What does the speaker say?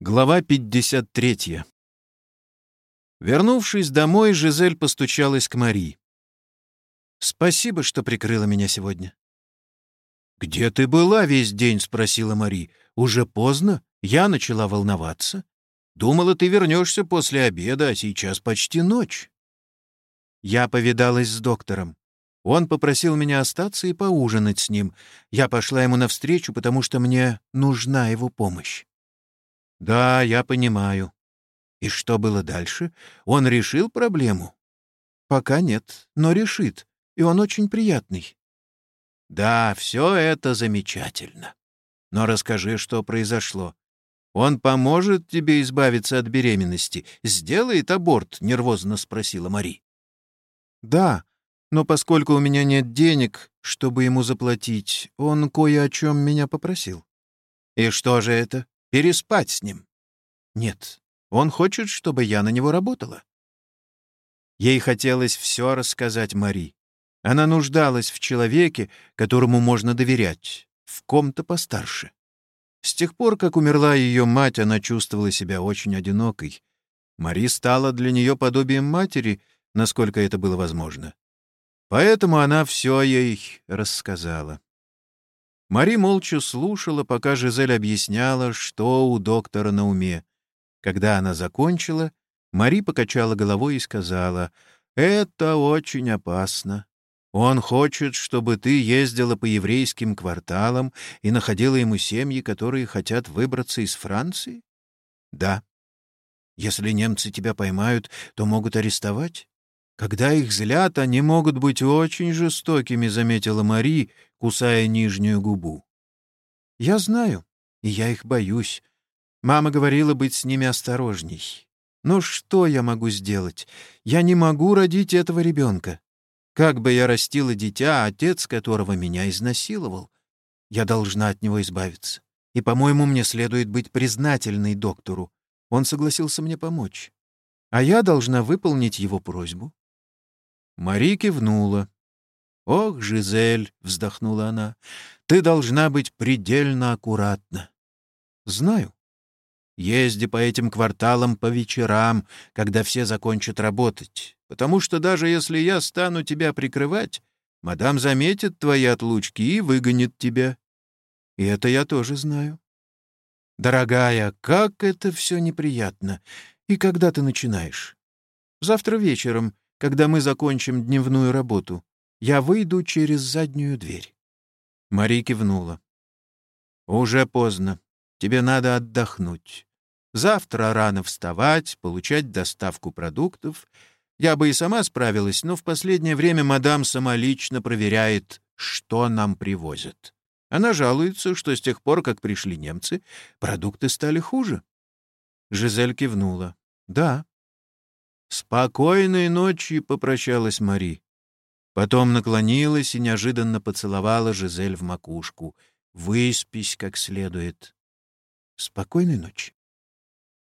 Глава 53. Вернувшись домой, Жизель постучалась к Мари. «Спасибо, что прикрыла меня сегодня». «Где ты была весь день?» — спросила Мари. «Уже поздно. Я начала волноваться. Думала, ты вернешься после обеда, а сейчас почти ночь». Я повидалась с доктором. Он попросил меня остаться и поужинать с ним. Я пошла ему навстречу, потому что мне нужна его помощь. «Да, я понимаю». «И что было дальше? Он решил проблему?» «Пока нет, но решит, и он очень приятный». «Да, все это замечательно. Но расскажи, что произошло. Он поможет тебе избавиться от беременности, сделает аборт?» — нервозно спросила Мари. «Да, но поскольку у меня нет денег, чтобы ему заплатить, он кое о чем меня попросил». «И что же это?» Переспать с ним? Нет, он хочет, чтобы я на него работала. Ей хотелось все рассказать Мари. Она нуждалась в человеке, которому можно доверять, в ком-то постарше. С тех пор, как умерла ее мать, она чувствовала себя очень одинокой. Мари стала для нее подобием матери, насколько это было возможно. Поэтому она все ей рассказала. Мари молча слушала, пока Жизель объясняла, что у доктора на уме. Когда она закончила, Мари покачала головой и сказала, «Это очень опасно. Он хочет, чтобы ты ездила по еврейским кварталам и находила ему семьи, которые хотят выбраться из Франции?» «Да. Если немцы тебя поймают, то могут арестовать. Когда их злят, они могут быть очень жестокими», — заметила Мари, кусая нижнюю губу. «Я знаю, и я их боюсь. Мама говорила быть с ними осторожней. Но что я могу сделать? Я не могу родить этого ребенка. Как бы я растила дитя, отец которого меня изнасиловал? Я должна от него избавиться. И, по-моему, мне следует быть признательной доктору. Он согласился мне помочь. А я должна выполнить его просьбу». Мари кивнула. «Ох, Жизель!» — вздохнула она. «Ты должна быть предельно аккуратна». «Знаю. Езди по этим кварталам по вечерам, когда все закончат работать, потому что даже если я стану тебя прикрывать, мадам заметит твои отлучки и выгонит тебя. И это я тоже знаю. Дорогая, как это все неприятно. И когда ты начинаешь? Завтра вечером, когда мы закончим дневную работу. Я выйду через заднюю дверь». Мари кивнула. «Уже поздно. Тебе надо отдохнуть. Завтра рано вставать, получать доставку продуктов. Я бы и сама справилась, но в последнее время мадам самолично проверяет, что нам привозят. Она жалуется, что с тех пор, как пришли немцы, продукты стали хуже». Жизель кивнула. «Да». «Спокойной ночи», — попрощалась Мари. Потом наклонилась и неожиданно поцеловала Жизель в макушку. «Выспись как следует». «Спокойной ночи».